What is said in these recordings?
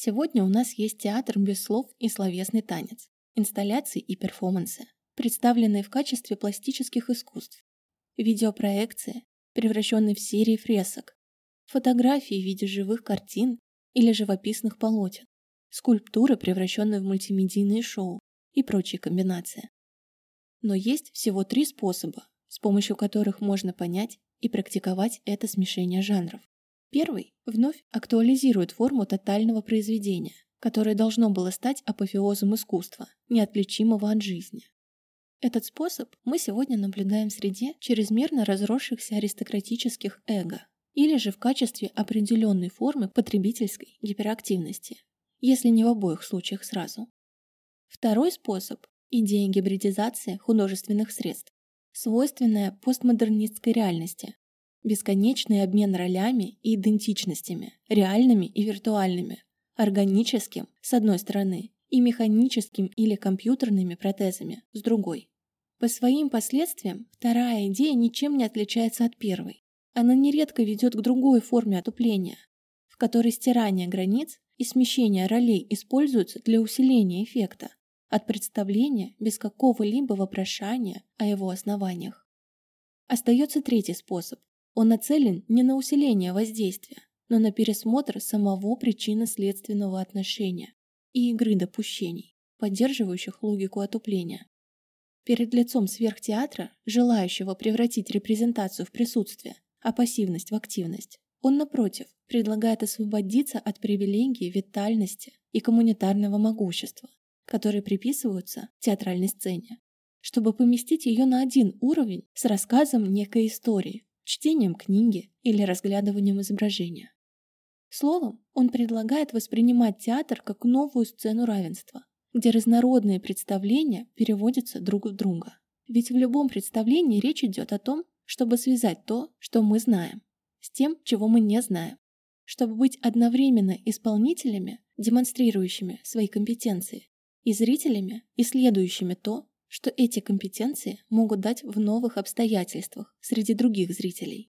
Сегодня у нас есть театр без слов и словесный танец, инсталляции и перформансы, представленные в качестве пластических искусств, видеопроекции, превращенные в серии фресок, фотографии в виде живых картин или живописных полотен, скульптуры, превращенные в мультимедийные шоу и прочие комбинации. Но есть всего три способа, с помощью которых можно понять и практиковать это смешение жанров. Первый вновь актуализирует форму тотального произведения, которое должно было стать апофеозом искусства, неотличимого от жизни. Этот способ мы сегодня наблюдаем в среде чрезмерно разросшихся аристократических эго или же в качестве определенной формы потребительской гиперактивности, если не в обоих случаях сразу. Второй способ – идея гибридизации художественных средств, свойственная постмодернистской реальности, бесконечный обмен ролями и идентичностями, реальными и виртуальными, органическим, с одной стороны, и механическим или компьютерными протезами, с другой. По своим последствиям, вторая идея ничем не отличается от первой. Она нередко ведет к другой форме отупления, в которой стирание границ и смещение ролей используются для усиления эффекта, от представления без какого-либо вопрошания о его основаниях. Остается третий способ. Он нацелен не на усиление воздействия, но на пересмотр самого причинно-следственного отношения и игры допущений, поддерживающих логику отупления. Перед лицом сверхтеатра, желающего превратить репрезентацию в присутствие, а пассивность в активность, он, напротив, предлагает освободиться от привилегий витальности и коммунитарного могущества, которые приписываются театральной сцене, чтобы поместить ее на один уровень с рассказом некой истории, чтением книги или разглядыванием изображения. Словом, он предлагает воспринимать театр как новую сцену равенства, где разнородные представления переводятся друг в друга. Ведь в любом представлении речь идет о том, чтобы связать то, что мы знаем, с тем, чего мы не знаем, чтобы быть одновременно исполнителями, демонстрирующими свои компетенции, и зрителями, исследующими то, что эти компетенции могут дать в новых обстоятельствах среди других зрителей.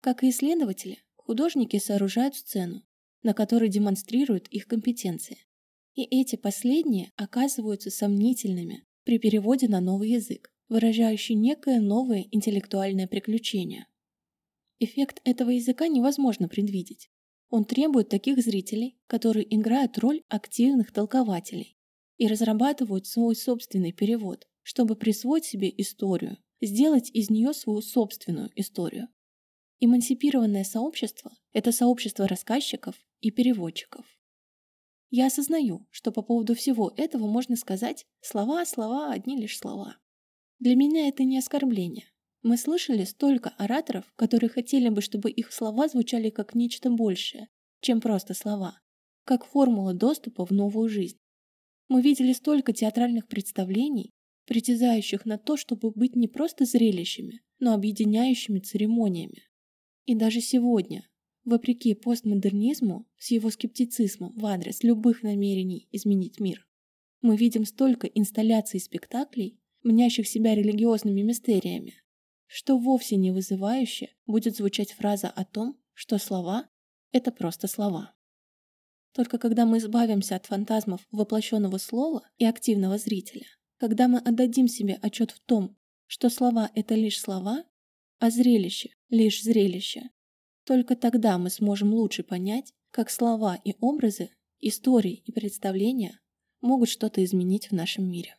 Как и исследователи, художники сооружают сцену, на которой демонстрируют их компетенции. И эти последние оказываются сомнительными при переводе на новый язык, выражающий некое новое интеллектуальное приключение. Эффект этого языка невозможно предвидеть. Он требует таких зрителей, которые играют роль активных толкователей и разрабатывают свой собственный перевод, чтобы присвоить себе историю, сделать из нее свою собственную историю. Эмансипированное сообщество – это сообщество рассказчиков и переводчиков. Я осознаю, что по поводу всего этого можно сказать «слова, слова, одни лишь слова». Для меня это не оскорбление. Мы слышали столько ораторов, которые хотели бы, чтобы их слова звучали как нечто большее, чем просто слова, как формула доступа в новую жизнь. Мы видели столько театральных представлений, притязающих на то, чтобы быть не просто зрелищами, но объединяющими церемониями. И даже сегодня, вопреки постмодернизму с его скептицизмом в адрес любых намерений изменить мир, мы видим столько инсталляций и спектаклей, мнящих себя религиозными мистериями, что вовсе не вызывающе будет звучать фраза о том, что слова — это просто слова. Только когда мы избавимся от фантазмов воплощенного слова и активного зрителя, когда мы отдадим себе отчет в том, что слова — это лишь слова, а зрелище — лишь зрелище. Только тогда мы сможем лучше понять, как слова и образы, истории и представления могут что-то изменить в нашем мире.